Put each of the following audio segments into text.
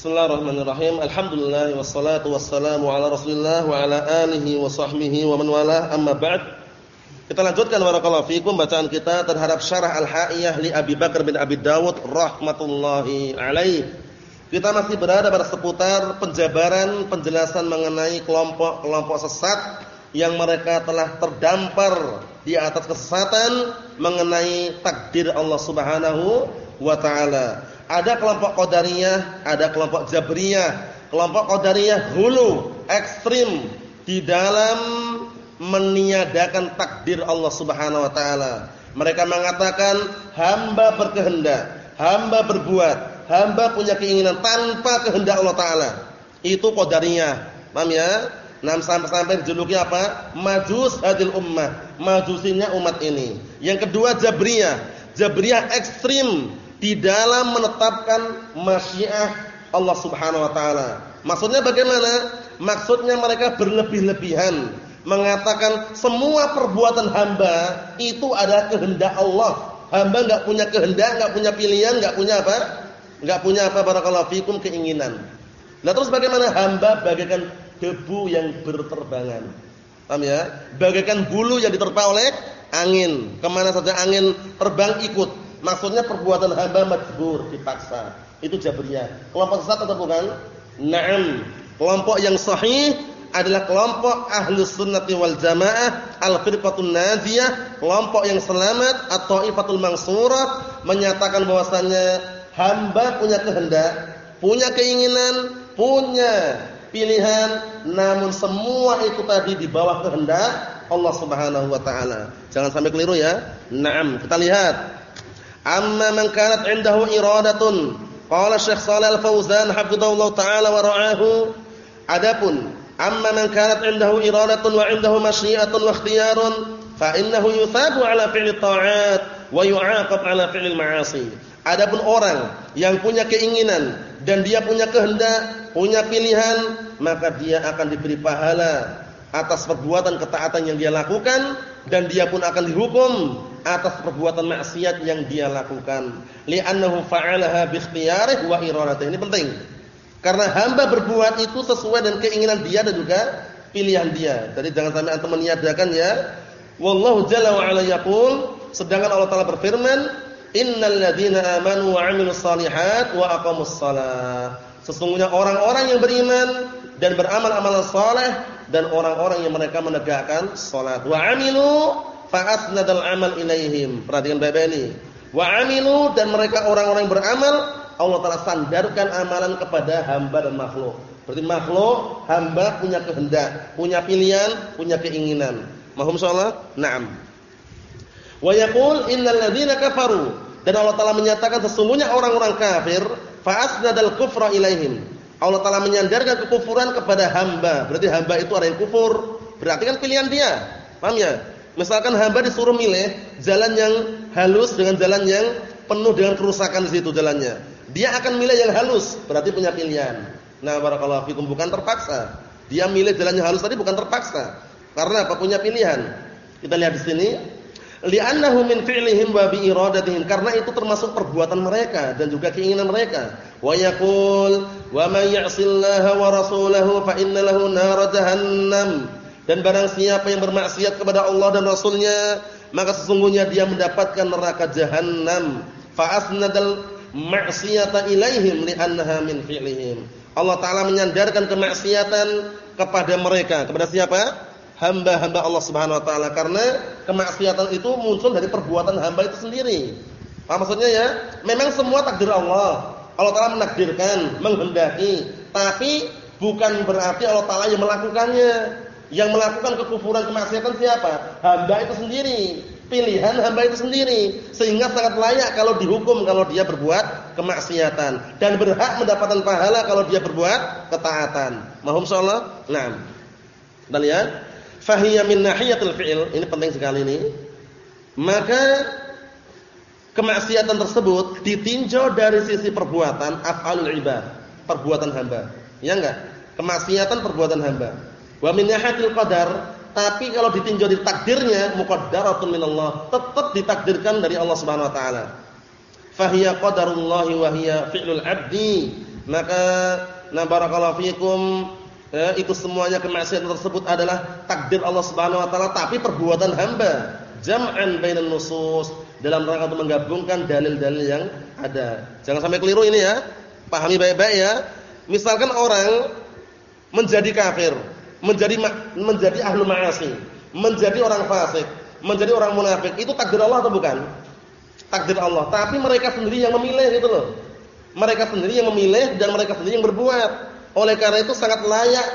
Bismillahirrahmanirrahim. Alhamdulillah wassalatu wassalamu ala Rasulillah wa ala alihi wa sahbihi wa man walah. Amma ba'd. Kita lanjutkan barakallahu fikum bacaan kita terhadap syarah Al-Ha'iyah li Abi Bakar bin Abi Dawud rahmatullahi alaih. Kita masih berada pada seputar penjabaran penjelasan mengenai kelompok-kelompok sesat yang mereka telah terdampar di atas kesesatan mengenai takdir Allah Subhanahu wa taala. Ada kelompok Qadariyah, ada kelompok Jabriyah. Kelompok Qadariyah hulu, ekstrim di dalam meniadakan takdir Allah Subhanahu wa taala. Mereka mengatakan hamba berkehendak, hamba berbuat, hamba punya keinginan tanpa kehendak Allah taala. Itu Qadariyah. Paham ya? Nah, sampai-sampai dijuluki apa? Majus hadil ummah. Majusinya umat ini. Yang kedua Jabriyah. Jabriyah ekstrim di dalam menetapkan masyiah Allah Subhanahu wa taala. Maksudnya bagaimana? Maksudnya mereka berlebih-lebihan mengatakan semua perbuatan hamba itu adalah kehendak Allah. Hamba enggak punya kehendak, enggak punya pilihan, enggak punya apa? Enggak punya apa barakallahu fikum keinginan. Nah terus bagaimana hamba bagaikan debu yang berterbangan. Paham ya? Bagaikan bulu yang diterpa oleh angin. Ke mana saja angin terbang ikut. Maksudnya perbuatan hamba majbur, dipaksa. Itu Jabriyah. Kelompok sesat atau bukan? Naam. Kelompok yang sahih adalah kelompok Ahlus Sunnati wal Jamaah Al-Firqatun Najiyah, kelompok yang selamat atau Ifatul Mansurah menyatakan bahwasannya hamba punya kehendak, punya keinginan, punya pilihan, namun semua itu tadi di bawah kehendak Allah Subhanahu wa taala. Jangan sampai keliru ya. Naam, kita lihat Amma man kanat 'indahu iradatun. Qala Syekh Shalal Al-Fauzan hafizahullah taala wa ra'ahu. Adapun amma man kanat 'indahu iradatun wa 'indahu masyiatun wa ikhtiyarun fa innahu yuthabu 'ala fi'li ta'at wa yu'aqab 'ala fi'li ma'asi. Adapun orang yang punya keinginan dan dia punya kehendak, punya pilihan, maka dia akan diberi pahala atas perbuatan ketaatan yang dia lakukan dan dia pun akan dihukum atas perbuatan maksiat yang dia lakukan. Li'annahu fa'alaha bi ikhtiyarihi wa iradatihi. Ini penting. Karena hamba berbuat itu sesuai dengan keinginan dia dan juga pilihan dia. Jadi jangan sampai antum meniadakan ya. Wallahu jalla wa ala yaqul, sedangkan Allah Taala berfirman, "Innal ladzina amanu wa 'amilus shalihat wa aqamus shalah." Sesungguhnya orang-orang yang beriman dan beramal amalan saleh dan orang-orang yang mereka menegakkan salat. Wa 'amilu fa'asnadal amal ilaihim. Perhatikan baik-baik ini. Wa amilu dan mereka orang-orang yang beramal, Allah Taala sandarkan amalan kepada hamba dan makhluk. Berarti makhluk, hamba punya kehendak, punya pilihan, punya keinginan. Mahum sholat? Naam. Wa yaqul innal ladzina kafaru dan Allah Taala menyatakan sesungguhnya orang-orang kafir fa'asnadal kufra ilaihim. Allah Taala menyandarkan kekufuran kepada hamba. Berarti hamba itu orang yang kufur. Berarti kan pilihan dia. Paham ya? Misalkan hamba disuruh milih jalan yang halus dengan jalan yang penuh dengan kerusakan di situ jalannya. Dia akan milih yang halus, berarti punya pilihan. Nah, barakallahu fikum bukan terpaksa. Dia milih jalan yang halus tadi bukan terpaksa. Karena apa? Punya pilihan. Kita lihat di sini. Li'annahu min fi'lihim wa bi iradatihim. Karena itu termasuk perbuatan mereka dan juga keinginan mereka. Wa yaqul wa may ya'sillaha wa rasulahu fa inna lahu nar jahannam dan barang siapa yang bermaksiat kepada Allah dan Rasulnya, maka sesungguhnya dia mendapatkan neraka jahanam. Fa'asnadal maksiata ilaihim li'annaha min fi'lihim. Allah Ta'ala menyandarkan kemaksiatan kepada mereka. Kepada siapa? Hamba-hamba Allah Subhanahu Wa Ta'ala. Karena kemaksiatan itu muncul dari perbuatan hamba itu sendiri. Apa maksudnya ya? Memang semua takdir Allah. Allah Ta'ala menakdirkan, menghendaki. Tapi bukan berarti Allah Ta'ala yang melakukannya. Yang melakukan kekufuran kemaksiatan siapa? Hamba itu sendiri. Pilihan hamba itu sendiri. Sehingga sangat layak kalau dihukum kalau dia berbuat kemaksiatan dan berhak mendapatkan pahala kalau dia berbuat ketaatan. Mahum insyaallah? Naam. Kita lihat, fahiya min fi'il. Ini penting sekali ini. Maka kemaksiatan tersebut ditinjau dari sisi perbuatan af'alul ibad, perbuatan hamba. Ya enggak? Kemaksiatan perbuatan hamba. Wa min nihatil qadar, tapi kalau ditinjau di takdirnya muqaddaratun minallah, tetap ditakdirkan dari Allah Subhanahu wa taala. Fahiya qadarullahi wa hiya fi'lul 'abdi maka na barakallahu fikum ya, itu semuanya kemaksiatan tersebut adalah takdir Allah Subhanahu wa taala tapi perbuatan hamba jam'an bainan nusus dalam rangka untuk menggabungkan dalil-dalil yang ada. Jangan sampai keliru ini ya. Pahami baik-baik ya. Misalkan orang menjadi kafir, menjadi menjadi ahlu ma'asi, menjadi orang fasik, menjadi orang munafik, itu takdir Allah atau bukan? Takdir Allah, tapi mereka sendiri yang memilih gitu loh. Mereka sendiri yang memilih dan mereka sendiri yang berbuat. Oleh karena itu sangat layak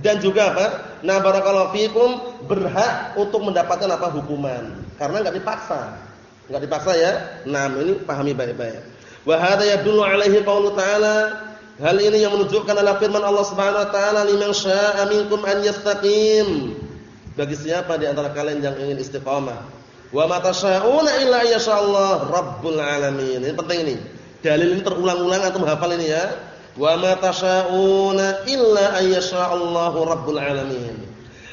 dan juga apa? Nah, barakallahu fikum berhak untuk mendapatkan apa hukuman karena enggak dipaksa. Enggak dipaksa ya. Nah, ini pahami baik-baik. Wa hadza yadullu alaihi qaulu ta'ala Hal ini yang menunjukkan adalah firman Allah Subhanahu wa taala, "Liman syaa'a minkum an yastaqim." Bagi siapa di antara kalian yang ingin istiqamah. Wa ma tasyauna illa Allah rabbul alamin. Ini penting ini. Dalil ini terulang-ulang antum hafal ini ya. Wa ma tasyauna illa Allah rabbul alamin.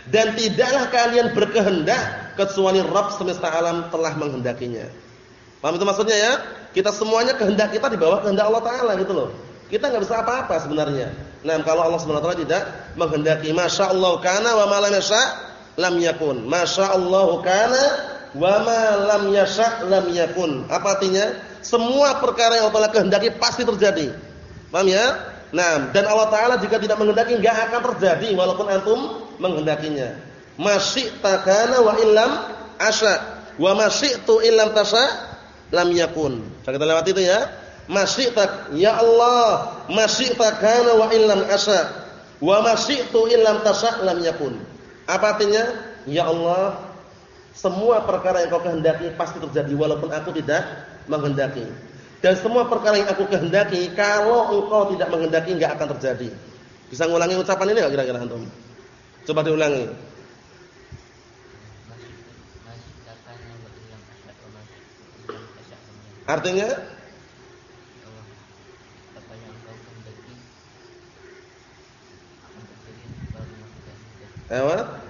Dan tidaklah kalian berkehendak kecuali Rabb semesta alam telah menghendakinya. Paham itu maksudnya ya? Kita semuanya kehendak kita di bawah kehendak Allah taala gitu loh. Kita nggak bisa apa-apa sebenarnya. Nah, kalau Allah Subhanahu tidak menghendaki, Masya Allah kana wa ma lam yasha lam yakun. Masya Allah kana wa ma lam yasha lam yakun. Apa artinya? Semua perkara yang Allah kehendaki pasti terjadi. Paham ya? Nah, dan Allah taala jika tidak menghendaki enggak akan terjadi walaupun antum menghendakinya. Masyi'ta kana wa illam asya. Wa masyi'tu illam tasha lam yakun. Kita lewati itu ya. Masyi'tak ya Allah, masyi'ta kana wa illam asya wa masyi'tu illam tasha lam yakun. Apa artinya? Ya Allah, semua perkara yang kau kehendaki pasti terjadi walaupun aku tidak menghendaki. Dan semua perkara yang aku kehendaki kalau engkau tidak menghendaki enggak akan terjadi. Bisa ngulangi ucapan ini enggak kira-kira antum? Coba diulangi. Artinya Apa?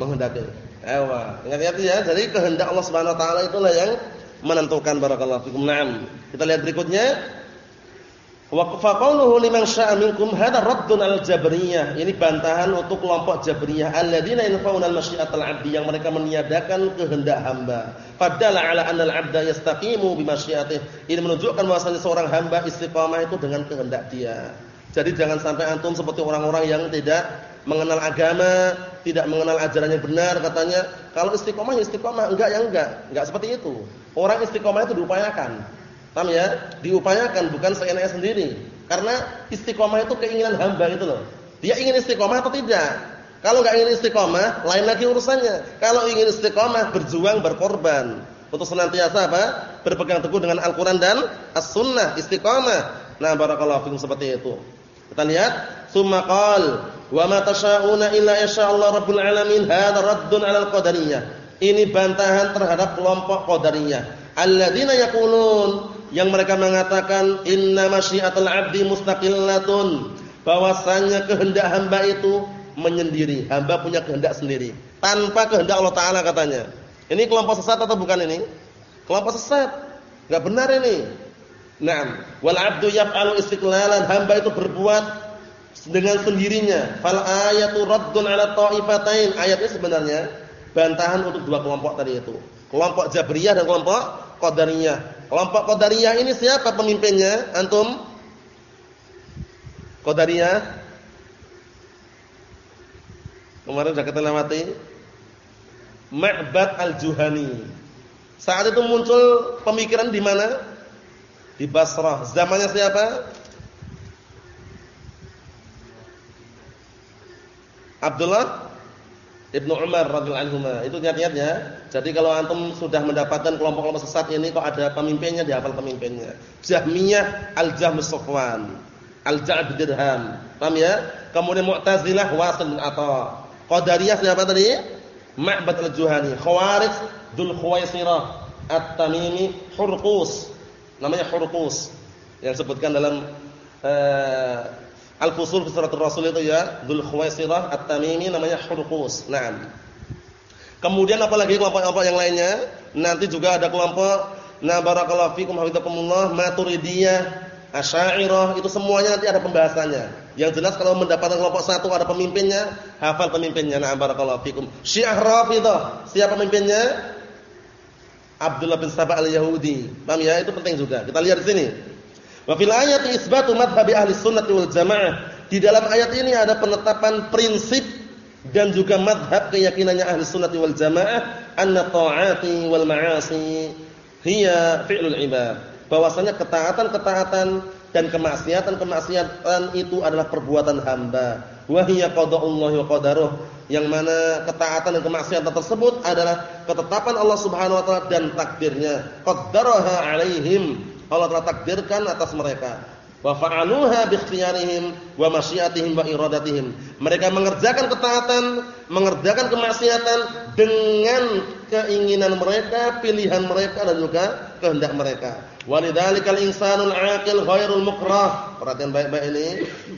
Menghendaki. Ewa, ingat-ingat ya. Jadi kehendak Allah Subhanahu wa taala itulah yang menentukan barakallahu fikum. Naam. Kita lihat berikutnya. Wa qawluhu liman syaa'a minkum hadha raddun al-jabriyah. Ini bantahan untuk kelompok Jabriyah alladzina yanfauna al-masyiatal 'abdi yang mereka meniadakan kehendak hamba. Fadalla 'ala anna al-'abda yastaqimu bi masyiatih. Ini menunjukkan bahwasanya seorang hamba istiqamah itu dengan kehendak dia. Jadi jangan sampai antum seperti orang-orang yang tidak mengenal agama, tidak mengenal ajaran yang benar katanya, kalau istiqamah ya istiqamah, enggak ya enggak. Enggak seperti itu. Orang istiqamah itu diupayakan. Paham ya? Diupayakan bukan seenaknya sendiri. Karena istiqomah itu keinginan hamba itu loh. Dia ingin istiqomah atau tidak? Kalau enggak ingin istiqomah, lain lagi urusannya. Kalau ingin istiqomah, berjuang, berkorban. Untuk senantiasa apa? Berpegang teguh dengan Al-Quran dan As-Sunnah, istiqomah. Nah, barakallahu fikum seperti itu. Kita lihat, summa qal, wa ma tasyauna illa Allah rabbul alamin, hadza raddun 'alal qadariyah. Ini bantahan terhadap kelompok qadariyah. Alladzina yaqulun yang mereka mengatakan inna masyiatul 'abdi mustaqillatun. Bahwasanya kehendak hamba itu menyendiri. Hamba punya kehendak sendiri. Tanpa kehendak Allah taala katanya. Ini kelompok sesat atau bukan ini? Kelompok sesat. Enggak benar ini. Naam. Wal 'abdu yaf'alu istiqlalan. Hamba itu berbuat dengan sendirinya. Fal ayatu raddun 'ala ta'ifatain ayatnya sebenarnya bantahan untuk dua kelompok tadi itu. Kelompok Jabriyah dan kelompok Qadariyah Kelompok Qadariyah ini siapa pemimpinnya? Antum? Qadariyah? Kemarin sudah kita lewati. Ma'bad al-Juhani. Saat itu muncul pemikiran di mana? Di Basrah. Zamannya siapa? Abdullah Ibnu Umar radhiyallahu anhu. Itu niat-niatnya. Jadi kalau antum sudah mendapatkan kelompok-kelompok sesat ini kok ada pemimpinnya, dihafal pemimpinnya. Jahmiyah Al-Jahm Safwan, Al-Ja'd Dirham. Paham ya? Kemudian Mu'tazilah Wasil bin Atha. Qadariyah siapa tadi? Ma'bad Al-Juhani. Khawarij Dzul Khuwaisirah At-Tamimi Hurqus. Namanya Hurqus. Yang disebutkan dalam uh, Al-Fusul fi Siratul Rasul itu ya, Dzul Khuwaisirah At-Tamimi namanya Hurqus. Naam. Kemudian apalagi kelompok-kelompok yang lainnya? Nanti juga ada kelompok Nah barakallahu fikum hafizakumullah Maturidiyah, Asy'ariyah, itu semuanya nanti ada pembahasannya. Yang jelas kalau mendapatkan kelompok satu ada pemimpinnya, hafal pemimpinnya. Nah barakallahu fikum. Syiah Rafidhah, siapa pemimpinnya? Abdullah bin Sabah al-Yahudi. Paham ya? Itu penting juga. Kita lihat di sini. Wa fil ayati isbatu madhhabi ahli sunnah wal jamaah. Di dalam ayat ini ada penetapan prinsip dan juga madhab keyakinannya ahli sunnah wal jamaah anna ta'ati wal ma'asi hiya fi'lul ibad. Bahwasanya ketaatan-ketaatan dan kemaksiatan-kemaksiatan itu adalah perbuatan hamba. Wa hiya qada'ullahi wa qadaruh. Yang mana ketaatan dan kemaksiatan tersebut adalah ketetapan Allah Subhanahu wa taala dan takdirnya. Qaddaraha 'alaihim Allah telah takdirkan atas mereka. Wa fa'aluha bi ikhtiyarihim wa masyiatihim wa iradatihim. Mereka mengerjakan ketaatan, mengerjakan kemaksiatan dengan keinginan mereka, pilihan mereka dan juga kehendak mereka. Walidzalikal insanul aqil ghairul mukrah. Perhatian baik-baik ini.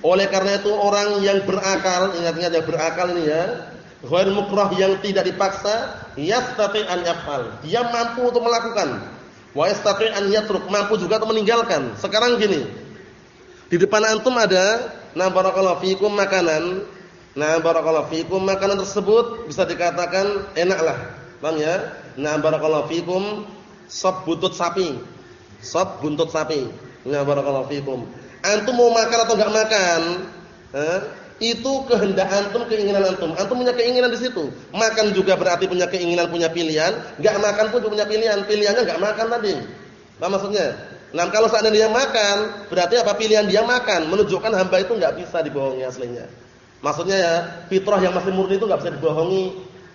Oleh karena itu orang yang berakal, ingat-ingat yang berakal ini ya, ghairul mukrah yang tidak dipaksa, yastati an yaf'al. Dia mampu untuk melakukan Wa yastati an yatruk, mampu juga untuk meninggalkan. Sekarang gini. Di depan antum ada na barakallahu fikum makanan. Na barakallahu fikum makanan tersebut bisa dikatakan enaklah. Paham ya? Na barakallahu fikum sop buntut sapi. Sop buntut sapi. Na barakallahu fikum. Antum mau makan atau enggak makan? Eh? Itu kehendak antum, keinginan antum. Antum punya keinginan di situ. Makan juga berarti punya keinginan, punya pilihan. Enggak makan pun punya pilihan. Pilihannya enggak makan tadi. Apa maksudnya? Nah, kalau seandainya dia makan, berarti apa pilihan dia makan? Menunjukkan hamba itu enggak bisa dibohongi aslinya. Maksudnya ya, fitrah yang masih murni itu enggak bisa dibohongi.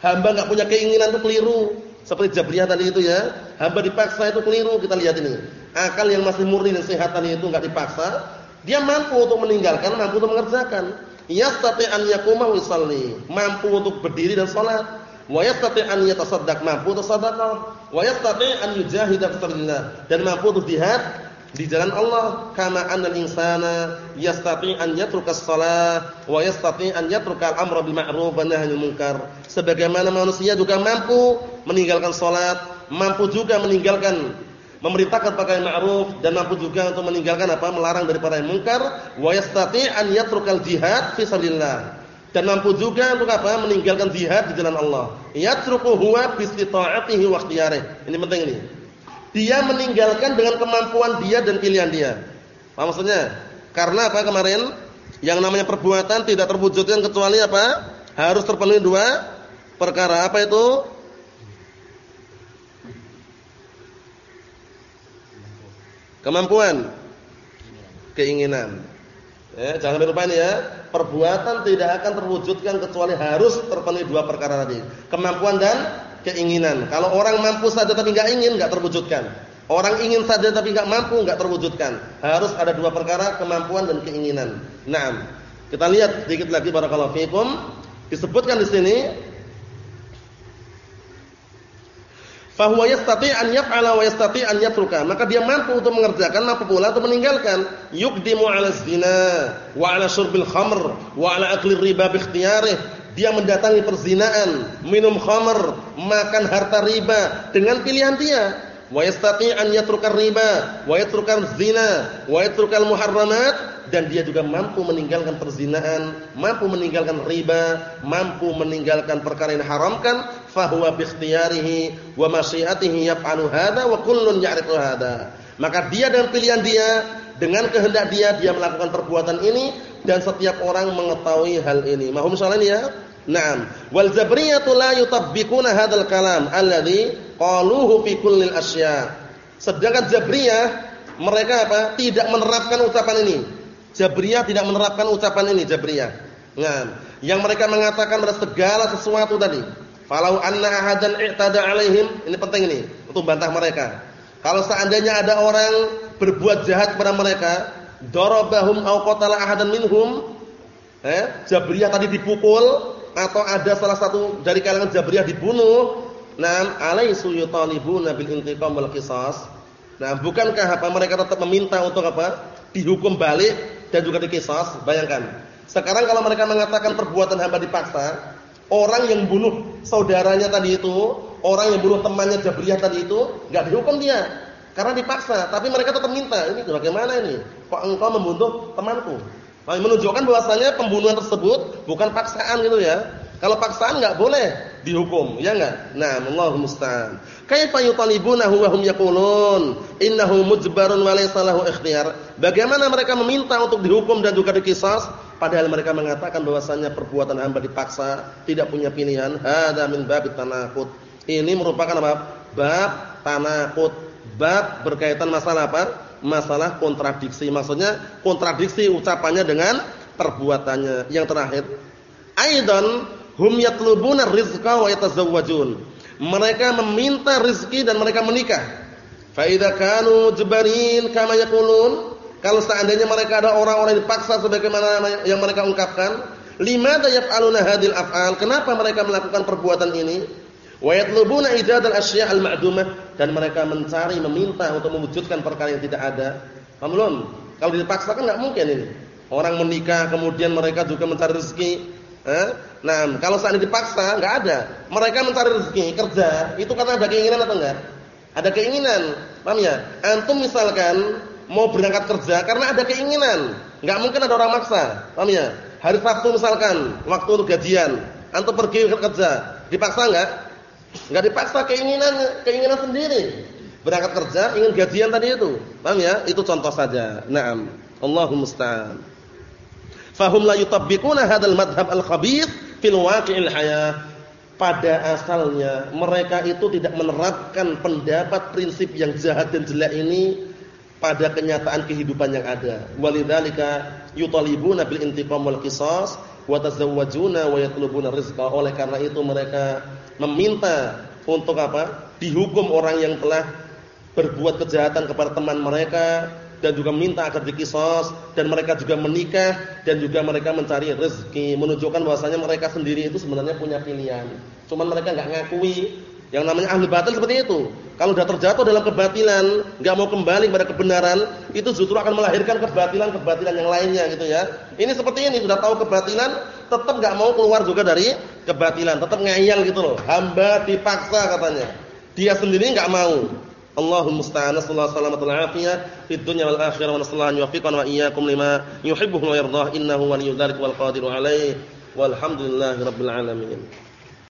Hamba enggak punya keinginan itu keliru. Seperti Jabriyah tadi itu ya. Hamba dipaksa itu keliru, kita lihat ini. Akal yang masih murni dan sehat tadi itu enggak dipaksa, dia mampu untuk meninggalkan, mampu untuk mengerjakan yastati an yakuma wa yusalli, mampu untuk berdiri dan salat. Wa yastati an yatasaddaq, mampu untuk sedekah. Wa yastati an yujahida fi sabilillah, dan mampu untuk jihad di jalan Allah. Kama annal insana yastati an yatruka shalah wa yastati an yatruka al-amra bil ma'ruf wa nahyi munkar. Sebagaimana manusia juga mampu meninggalkan salat, mampu juga meninggalkan memerintahkan perkara yang ma'ruf dan mampu juga untuk meninggalkan apa melarang dari perkara yang munkar wa yastati an yatrukal jihad fi sabilillah. Dan mampu juga untuk apa meninggalkan jihad di jalan Allah. Yatruku huwa bi istita'atihi wa ini penting ini. Dia meninggalkan dengan kemampuan dia dan pilihan dia. Apa maksudnya? Karena apa kemarin? Yang namanya perbuatan tidak terwujudkan kecuali apa? Harus terpenuhi dua perkara. Apa itu Kemampuan, keinginan. Ya, jangan lupa ini ya, perbuatan tidak akan terwujudkan kecuali harus terpenuhi dua perkara tadi, kemampuan dan keinginan. Kalau orang mampu saja tapi nggak ingin, nggak terwujudkan. Orang ingin saja tapi nggak mampu, nggak terwujudkan. Harus ada dua perkara, kemampuan dan keinginan. Nah, kita lihat sedikit lagi barakallahu fiikum. Disebutkan di sini Fahuwa yastati an yaf'ala wa yastati an yatruka. Maka dia mampu untuk mengerjakan, mampu pula untuk meninggalkan. Yuqdimu 'ala zina wa 'ala syurbil khamr wa 'ala akli riba bi. Dia mendatangi perzinaan, minum khamr, makan harta riba dengan pilihan dia. Wa yastati an yatruka riba wa yatruka zina wa yatruka muharramat dan dia juga mampu meninggalkan perzinaan, mampu meninggalkan riba, mampu meninggalkan perkara yang haramkan, fahuwa bi ikhtiyarihi wa masyiatihi yaf'alu hadza wa kullun ya'rifu hadza. Maka dia dengan pilihan dia, dengan kehendak dia dia melakukan perbuatan ini dan setiap orang mengetahui hal ini. Mahum soalan ya? Naam. Wal jabriyatu la yutabbiquna hadzal kalam alladhi qaluhu fi kullil asya. Sedangkan Jabriyah mereka apa? Tidak menerapkan ucapan ini Jabriyah tidak menerapkan ucapan ini Jabriyah. Nah, yang mereka mengatakan pada segala sesuatu tadi. Falau anna ahadan i'tada alaihim, ini penting ini untuk bantah mereka. Kalau seandainya ada orang berbuat jahat kepada mereka, darabahum aw qatala ahadan minhum, eh, Jabriyah tadi dipukul atau ada salah satu dari kalangan Jabriyah dibunuh, nam alaisu yutalibuna bil intiqam wal qisas. Nah, bukankah apa mereka tetap meminta untuk apa? Dihukum balik dan juga dikisas, bayangkan. Sekarang kalau mereka mengatakan perbuatan hamba dipaksa, orang yang bunuh saudaranya tadi itu, orang yang bunuh temannya Jabriyah tadi itu, enggak dihukum dia karena dipaksa, tapi mereka tetap minta. Ini bagaimana ini? Kok engkau membunuh temanku? Menunjukkan bahwasanya pembunuhan tersebut bukan paksaan gitu ya. Kalau paksaan enggak boleh dihukum, ya enggak? Nah, Allahu musta'an. Kaifa yutalibunahu wa hum yaqulun innahu mujbarun wa laysa lahu ikhtiyar? Bagaimana mereka meminta untuk dihukum dan juga dikisas padahal mereka mengatakan bahwasanya perbuatan hamba dipaksa, tidak punya pilihan. Hada min babit tanaqud. Ini merupakan apa? Bab tanaqud. Bab berkaitan masalah apa? Masalah kontradiksi. Maksudnya kontradiksi ucapannya dengan perbuatannya. Yang terakhir, aidan hum yatlubuna rizqa wa yatazawwajun mereka meminta rezeki dan mereka menikah. Fa idza kanu jabarin kama yaqulun, kalau seandainya mereka ada orang-orang yang dipaksa sebagaimana yang mereka ungkapkan, limadza yaf'aluna hadil af'al? Kenapa mereka melakukan perbuatan ini? Wa yatlubuna ijadal asya' al-ma'dumah dan mereka mencari meminta untuk mewujudkan perkara yang tidak ada. Paham belum? Kalau dipaksa kan enggak mungkin ini. Orang menikah kemudian mereka juga mencari rezeki. Eh? Nah, kalau saat ini dipaksa, enggak ada. Mereka mencari rezeki, kerja, itu karena ada keinginan atau enggak? Ada keinginan. Paham ya? Antum misalkan mau berangkat kerja karena ada keinginan. Enggak mungkin ada orang maksa. Paham ya? Hari Sabtu misalkan, waktu untuk gajian, antum pergi kerja, dipaksa enggak? Enggak dipaksa, keinginan keinginan sendiri. Berangkat kerja, ingin gajian tadi itu. Paham ya? Itu contoh saja. Naam. Allahumma musta'an. Fahum la yutabbiquna hadzal madhhab al-khabith fil waqi'il hayah pada asalnya mereka itu tidak menerapkan pendapat prinsip yang jahat dan jelek ini pada kenyataan kehidupan yang ada. Walidzalika yutalibuna bil intiqam wal qisas wa tazawwajuna wa yatlubuna rizqa. Oleh karena itu mereka meminta untuk apa? Dihukum orang yang telah berbuat kejahatan kepada teman mereka dan juga minta agar dikisos dan mereka juga menikah dan juga mereka mencari rezeki. Menunjukkan bahwasanya mereka sendiri itu sebenarnya punya pilihan. Cuman mereka enggak ngakui. Yang namanya ahli batil seperti itu. Kalau sudah terjatuh dalam kebatilan enggak mau kembali kepada kebenaran itu justru akan melahirkan kebatilan-kebatilan yang lainnya gitu ya. Ini seperti ini sudah tahu kebatilan tetap enggak mau keluar juga dari kebatilan. Tetap ngayal gitu loh. Hamba dipaksa katanya. Dia sendiri enggak mau Allahumma musta'an sallallahu alaihi wasallam afiyah fid dunya wal akhirah wa nasallahu yuwaffiqana wa iyyakum lima yuhibbu wa yardah innahu waliyyu dzalika wal qadiru alaihi walhamdulillahi rabbil alamin